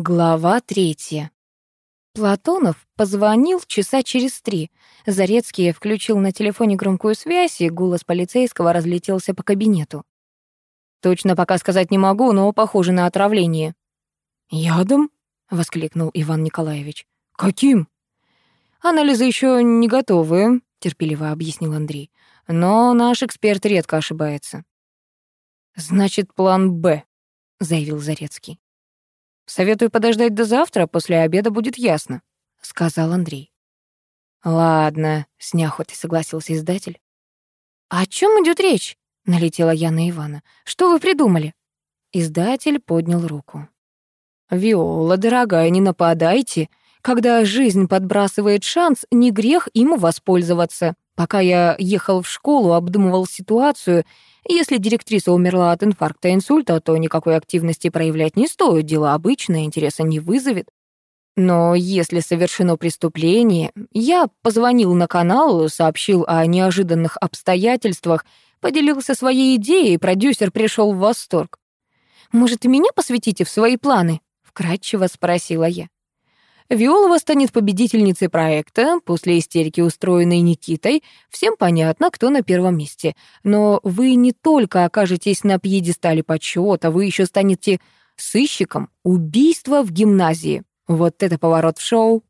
Глава третья. Платонов позвонил часа через три. Зарецкий включил на телефоне громкую связь, и голос полицейского разлетелся по кабинету. «Точно пока сказать не могу, но похоже на отравление». «Ядом?» — воскликнул Иван Николаевич. «Каким?» «Анализы еще не готовы», — терпеливо объяснил Андрей. «Но наш эксперт редко ошибается». «Значит, план «Б», — заявил Зарецкий. Советую подождать до завтра, после обеда будет ясно», — сказал Андрей. «Ладно», — с неохотой согласился издатель. «О чем идет речь?» — налетела я на Ивана. «Что вы придумали?» Издатель поднял руку. «Виола, дорогая, не нападайте. Когда жизнь подбрасывает шанс, не грех им воспользоваться. Пока я ехал в школу, обдумывал ситуацию, если директриса умерла от инфаркта инсульта, то никакой активности проявлять не стоит, дело обычное, интереса не вызовет. Но если совершено преступление, я позвонил на канал, сообщил о неожиданных обстоятельствах, поделился своей идеей, и продюсер пришел в восторг. «Может, и меня посвятите в свои планы?» — вкратчиво спросила я. Виолова станет победительницей проекта. После истерики, устроенной Никитой, всем понятно, кто на первом месте. Но вы не только окажетесь на пьедестале почета, вы еще станете сыщиком. Убийство в гимназии. Вот это поворот в шоу.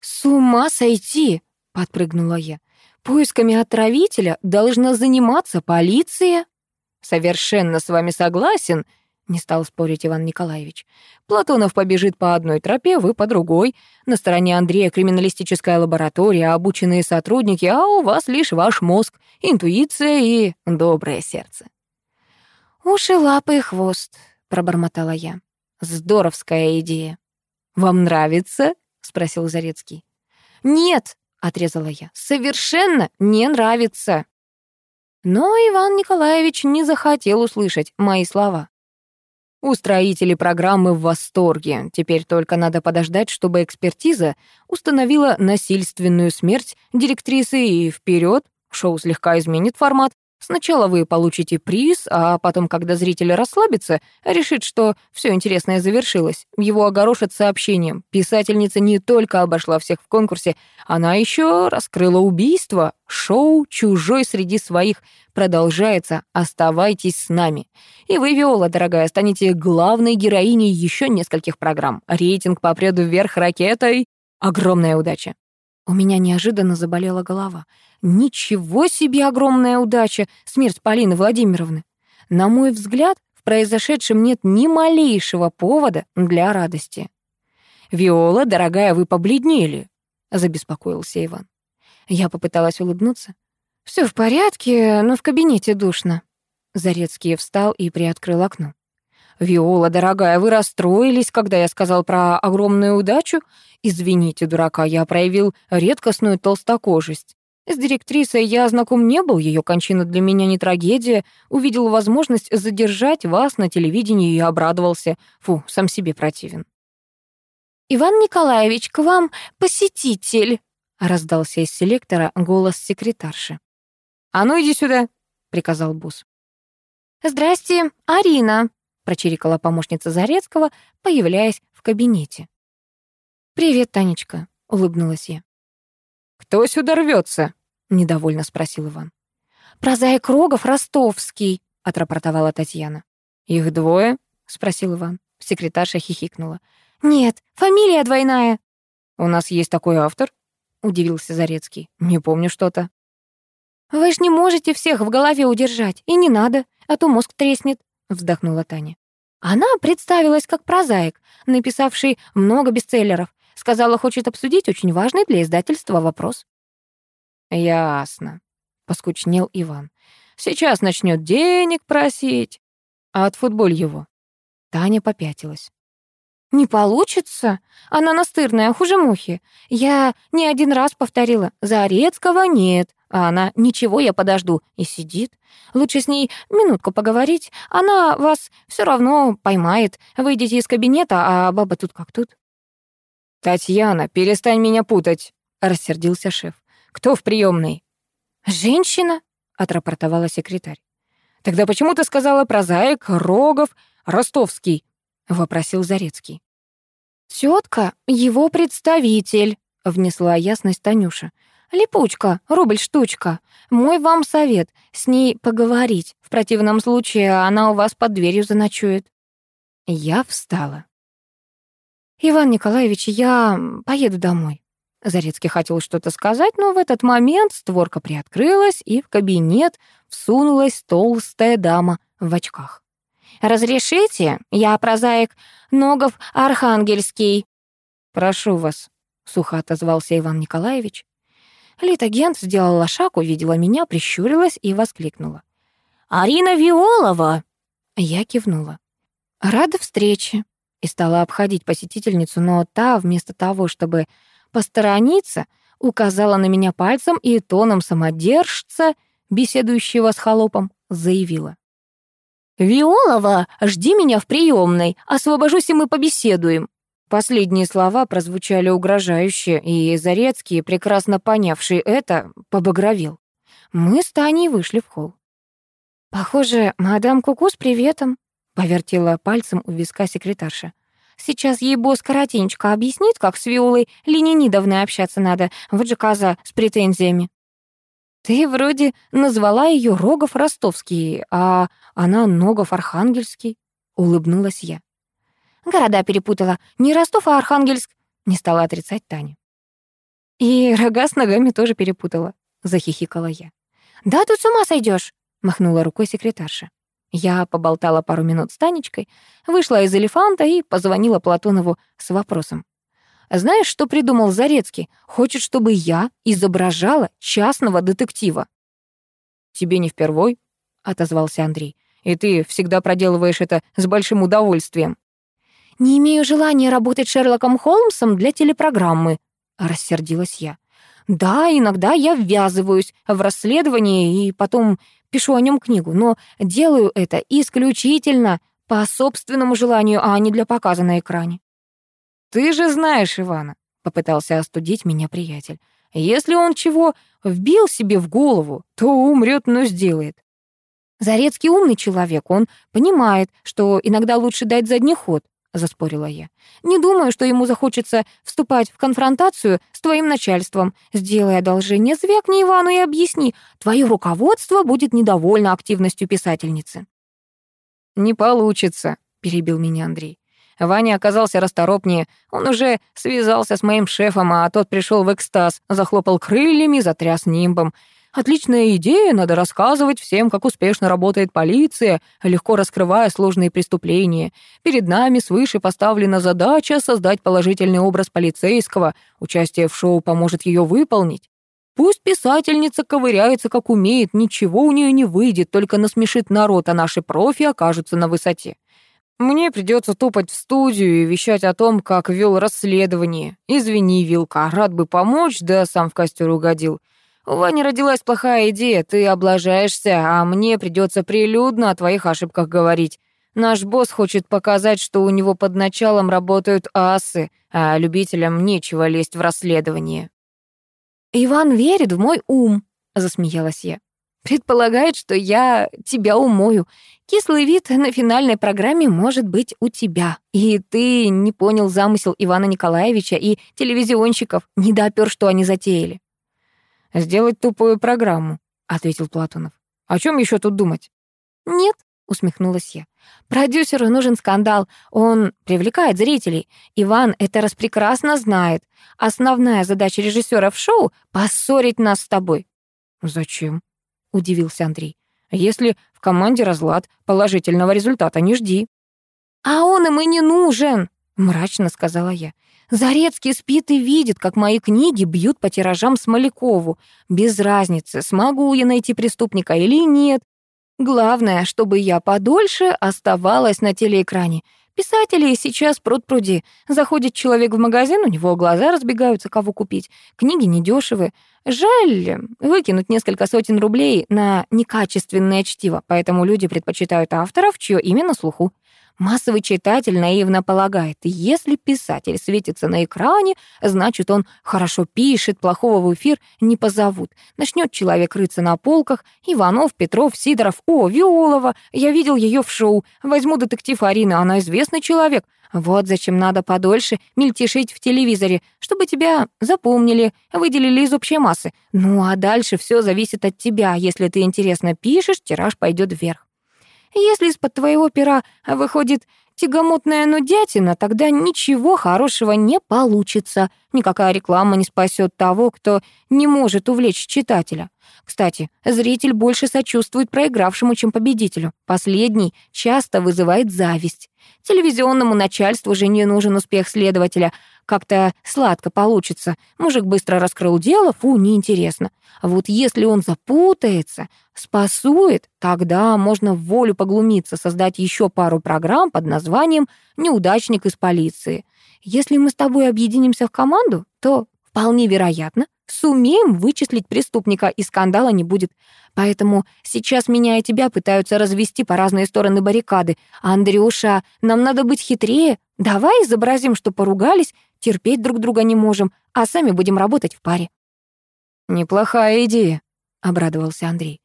«С ума сойти!» — подпрыгнула я. «Поисками отравителя должна заниматься полиция». «Совершенно с вами согласен», не стал спорить Иван Николаевич. Платонов побежит по одной тропе, вы по другой. На стороне Андрея криминалистическая лаборатория, обученные сотрудники, а у вас лишь ваш мозг, интуиция и доброе сердце. «Уши, лапы и хвост», — пробормотала я. «Здоровская идея». «Вам нравится?» — спросил Зарецкий. «Нет», — отрезала я, — «совершенно не нравится». Но Иван Николаевич не захотел услышать мои слова. Устроители программы в восторге. Теперь только надо подождать, чтобы экспертиза установила насильственную смерть директрисы и вперед. Шоу слегка изменит формат. Сначала вы получите приз, а потом, когда зритель расслабится, решит, что все интересное завершилось. Его огорошат сообщением. Писательница не только обошла всех в конкурсе, она еще раскрыла убийство. Шоу «Чужой среди своих» продолжается. Оставайтесь с нами. И вы, Виола, дорогая, станете главной героиней еще нескольких программ. Рейтинг попрет вверх ракетой. Огромная удача. У меня неожиданно заболела голова. Ничего себе огромная удача, смерть Полины Владимировны. На мой взгляд, в произошедшем нет ни малейшего повода для радости. «Виола, дорогая, вы побледнели», — забеспокоился Иван. Я попыталась улыбнуться. Все в порядке, но в кабинете душно». Зарецкий встал и приоткрыл окно. «Виола, дорогая, вы расстроились, когда я сказал про огромную удачу? Извините, дурака, я проявил редкостную толстокожесть. С директрисой я знаком не был, ее кончина для меня не трагедия. Увидел возможность задержать вас на телевидении и обрадовался. Фу, сам себе противен». «Иван Николаевич, к вам посетитель», — раздался из селектора голос секретарши. «А ну иди сюда», — приказал босс. «Здрасте, Арина», — прочирикала помощница Зарецкого, появляясь в кабинете. «Привет, Танечка», — улыбнулась я. «Кто сюда рвется? недовольно спросил Иван. «Прозаик Рогов Ростовский», — отрапортовала Татьяна. «Их двое?» — спросил Иван. Секретарша хихикнула. «Нет, фамилия двойная». «У нас есть такой автор?» — удивился Зарецкий. «Не помню что-то». «Вы ж не можете всех в голове удержать, и не надо, а то мозг треснет», — вздохнула Таня. Она представилась как прозаик, написавший много бестселлеров. Сказала, хочет обсудить очень важный для издательства вопрос. «Ясно», — поскучнел Иван. «Сейчас начнет денег просить. А отфутболь его». Таня попятилась. «Не получится. Она настырная, хуже мухи. Я не один раз повторила. Зарецкого нет. А она «Ничего, я подожду» и сидит. Лучше с ней минутку поговорить. Она вас все равно поймает. Выйдете из кабинета, а баба тут как тут. «Татьяна, перестань меня путать», — рассердился шеф. «Кто в приемной? «Женщина», — отрапортовала секретарь. «Тогда почему ты сказала про Заек, Рогов, Ростовский?» — вопросил Зарецкий. Тетка, его представитель», — внесла ясность Танюша. «Липучка, рубль-штучка. Мой вам совет, с ней поговорить. В противном случае она у вас под дверью заночует». Я встала. «Иван Николаевич, я поеду домой». Зарецкий хотел что-то сказать, но в этот момент створка приоткрылась, и в кабинет всунулась толстая дама в очках. «Разрешите? Я прозаик Ногов Архангельский». «Прошу вас», — сухо отозвался Иван Николаевич. Литагент сделала шаг, увидела меня, прищурилась и воскликнула. «Арина Виолова!» Я кивнула. «Рада встрече», и стала обходить посетительницу, но та, вместо того, чтобы посторониться, указала на меня пальцем и тоном самодержца, беседующего с холопом, заявила. «Виолова, жди меня в приемной, освобожусь, и мы побеседуем». Последние слова прозвучали угрожающе, и Зарецкий, прекрасно понявший это, побагровел. Мы с Таней вышли в холл. «Похоже, мадам Куку с приветом», — повертела пальцем у виска секретарша. «Сейчас ей босс коротенько объяснит, как с Виолой Ленинидовной общаться надо. Вот же коза с претензиями». «Ты вроде назвала ее Рогов Ростовский, а она Ногов Архангельский», — улыбнулась я. Города перепутала. Не Ростов, а Архангельск. Не стала отрицать Таня. И рога с ногами тоже перепутала, захихикала я. Да тут с ума сойдешь, махнула рукой секретарша. Я поболтала пару минут с Танечкой, вышла из элефанта и позвонила Платонову с вопросом. «Знаешь, что придумал Зарецкий? Хочет, чтобы я изображала частного детектива». «Тебе не впервой?» — отозвался Андрей. «И ты всегда проделываешь это с большим удовольствием». «Не имею желания работать Шерлоком Холмсом для телепрограммы», — рассердилась я. «Да, иногда я ввязываюсь в расследование и потом пишу о нем книгу, но делаю это исключительно по собственному желанию, а не для показа на экране». «Ты же знаешь Ивана», — попытался остудить меня приятель. «Если он чего вбил себе в голову, то умрет, но сделает». Зарецкий умный человек, он понимает, что иногда лучше дать задний ход, — заспорила я. «Не думаю, что ему захочется вступать в конфронтацию с твоим начальством. Сделай одолжение, звякни Ивану и объясни. Твое руководство будет недовольно активностью писательницы». «Не получится», — перебил меня Андрей. Ваня оказался расторопнее. Он уже связался с моим шефом, а тот пришел в экстаз, захлопал крыльями, затряс нимбом. Отличная идея, надо рассказывать всем, как успешно работает полиция, легко раскрывая сложные преступления. Перед нами свыше поставлена задача создать положительный образ полицейского. Участие в шоу поможет ее выполнить. Пусть писательница ковыряется, как умеет, ничего у нее не выйдет, только насмешит народ, а наши профи окажутся на высоте. Мне придется топать в студию и вещать о том, как вел расследование. Извини, Вилка, рад бы помочь, да сам в костер угодил. У Вани родилась плохая идея, ты облажаешься, а мне придется прилюдно о твоих ошибках говорить. Наш босс хочет показать, что у него под началом работают асы, а любителям нечего лезть в расследование. «Иван верит в мой ум», — засмеялась я. «Предполагает, что я тебя умою. Кислый вид на финальной программе может быть у тебя. И ты не понял замысел Ивана Николаевича и телевизионщиков, не допер, что они затеяли. «Сделать тупую программу», — ответил Платонов. «О чем еще тут думать?» «Нет», — усмехнулась я. «Продюсеру нужен скандал. Он привлекает зрителей. Иван это распрекрасно знает. Основная задача режиссера в шоу — поссорить нас с тобой». «Зачем?» — удивился Андрей. «Если в команде разлад, положительного результата не жди». «А он им и не нужен», — мрачно сказала я. Зарецкий спит и видит, как мои книги бьют по тиражам Смолякову. Без разницы, смогу я найти преступника или нет. Главное, чтобы я подольше оставалась на телеэкране. Писатели сейчас пруд-пруди. Заходит человек в магазин, у него глаза разбегаются, кого купить. Книги недешевы. Жаль выкинуть несколько сотен рублей на некачественное чтиво, поэтому люди предпочитают авторов, чье на слуху. Массовый читатель наивно полагает, если писатель светится на экране, значит, он хорошо пишет, плохого в эфир не позовут. Начнет человек рыться на полках. Иванов, Петров, Сидоров, о, Виолова, я видел ее в шоу. Возьму детектив Арины, она известный человек. Вот зачем надо подольше мельтешить в телевизоре, чтобы тебя запомнили, выделили из общей массы. Ну а дальше все зависит от тебя. Если ты интересно пишешь, тираж пойдет вверх. Если из-под твоего пера выходит тягомотная нудятина, тогда ничего хорошего не получится. Никакая реклама не спасет того, кто не может увлечь читателя. Кстати, зритель больше сочувствует проигравшему, чем победителю. Последний часто вызывает зависть. Телевизионному начальству же не нужен успех следователя. Как-то сладко получится. Мужик быстро раскрыл дело, фу, неинтересно. А вот если он запутается, спасует, тогда можно в волю поглумиться, создать еще пару программ под названием «Неудачник из полиции». Если мы с тобой объединимся в команду, то вполне вероятно, сумеем вычислить преступника, и скандала не будет. Поэтому сейчас меня и тебя пытаются развести по разные стороны баррикады. Андрюша, нам надо быть хитрее. Давай изобразим, что поругались, терпеть друг друга не можем, а сами будем работать в паре». «Неплохая идея», — обрадовался Андрей.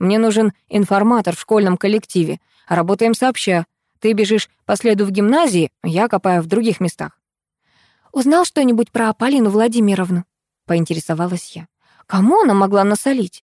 «Мне нужен информатор в школьном коллективе. Работаем сообща. Ты бежишь по следу в гимназии, я копаю в других местах». «Узнал что-нибудь про Полину Владимировну?» — поинтересовалась я. «Кому она могла насолить?»